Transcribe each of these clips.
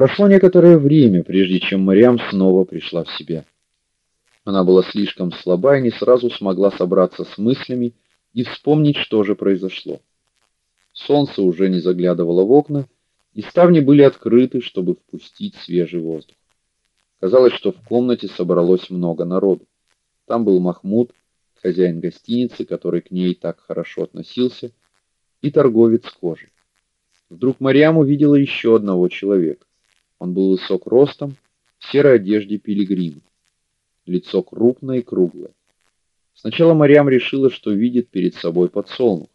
Прошло некоторое время, прежде чем Мариам снова пришла в себя. Она была слишком слаба и не сразу смогла собраться с мыслями и вспомнить, что же произошло. Солнце уже не заглядывало в окна, и ставни были открыты, чтобы впустить свежий воздух. Казалось, что в комнате собралось много народу. Там был Махмуд, хозяин гостиницы, который к ней так хорошо относился, и торговец кожей. Вдруг Мариам увидела еще одного человека. Он был высок ростом, в серой одежде пилигрима. Лицо крупное и круглое. Сначала Мариам решила, что видит перед собой подсолнух.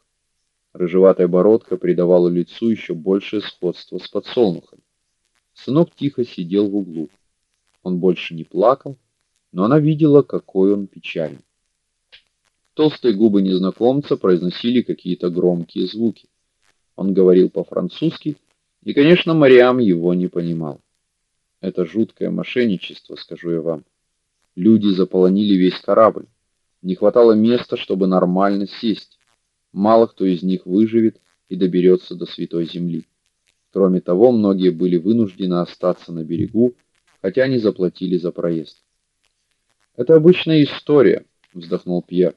Рыжеватая бородка придавала лицу еще большее сходство с подсолнухом. Сынок тихо сидел в углу. Он больше не плакал, но она видела, какой он печальный. Толстые губы незнакомца произносили какие-то громкие звуки. Он говорил по-французски, и, конечно, Мариам его не понимал. Это жуткое мошенничество, скажу я вам. Люди заполонили весь корабль. Не хватало места, чтобы нормально сесть. Мало кто из них выживет и доберется до Святой Земли. Кроме того, многие были вынуждены остаться на берегу, хотя они заплатили за проезд. Это обычная история, вздохнул Пьер.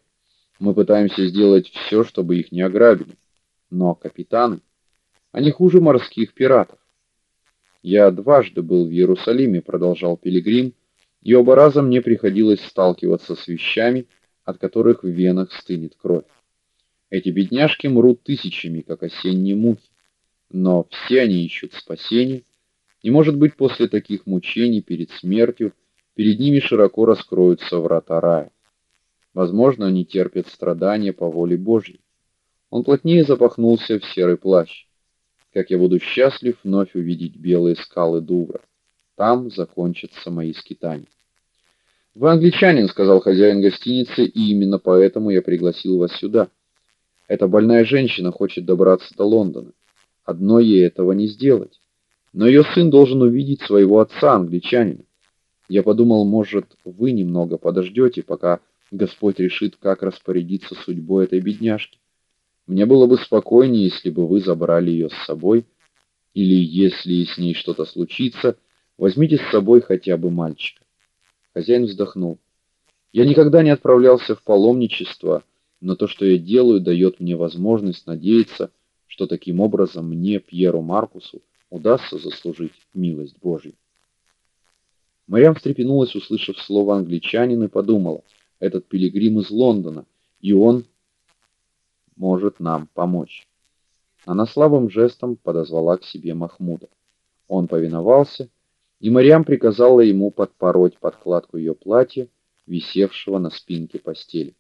Мы пытаемся сделать все, чтобы их не ограбили. Но капитаны они хуже морских пиратов. Я дважды был в Иерусалиме, продолжал пилигрим, и оба раза мне приходилось сталкиваться с вещами, от которых в венах стынет кровь. Эти бедняжки мрут тысячами, как осенние мухи, но все они ищут спасения, и, может быть, после таких мучений перед смертью перед ними широко раскроются врата рая. Возможно, они терпят страдания по воле Божьей. Он плотнее запахнулся в серый плащ как я буду счастлив вновь увидеть белые скалы Дувра. Там закончатся мои скитания. Вы англичанин, сказал хозяин гостиницы, и именно поэтому я пригласил вас сюда. Эта больная женщина хочет добраться до Лондона. Одной ей этого не сделать. Но ее сын должен увидеть своего отца, англичанина. Я подумал, может, вы немного подождете, пока Господь решит, как распорядиться судьбой этой бедняжки. Мне было бы спокойнее, если бы вы забрали ее с собой, или если с ней что-то случится, возьмите с собой хотя бы мальчика. Хозяин вздохнул. Я никогда не отправлялся в паломничество, но то, что я делаю, дает мне возможность надеяться, что таким образом мне, Пьеру Маркусу, удастся заслужить милость Божью. Мариам встрепенулась, услышав слово англичанин, и подумала: этот пилигрим из Лондона, и он может нам помочь. Она слабым жестом подозвала к себе Махмуда. Он повиновался, и Мариам приказала ему подпороть подкладку ее платья, висевшего на спинке постели.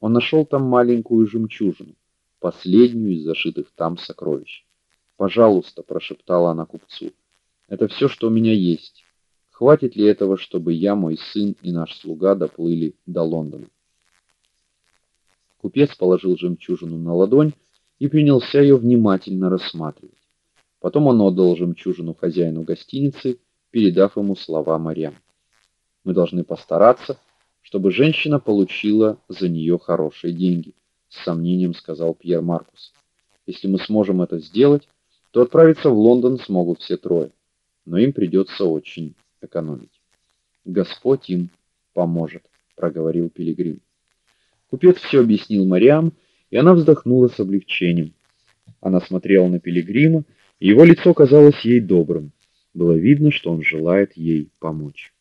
Он нашел там маленькую жемчужину, последнюю из зашитых там сокровищ. "Пожалуйста", прошептала она купцу. "Это все, что у меня есть. Хватит ли этого, чтобы я, мой сын и наш слуга доплыли до Лондона?" Купец положил жемчужину на ладонь и принялся ее внимательно рассматривать. Потом он отдал жемчужину хозяину гостиницы, передав ему слова Марьям. Мы должны постараться, чтобы женщина получила за нее хорошие деньги, с сомнением сказал Пьер Маркус. Если мы сможем это сделать, то отправиться в Лондон смогут все трое, но им придется очень экономить. Господь им поможет, проговорил пилигрим. Купец все объяснил Мариам, и она вздохнула с облегчением. Она смотрела на пилигрима, и его лицо казалось ей добрым. Было видно, что он желает ей помочь.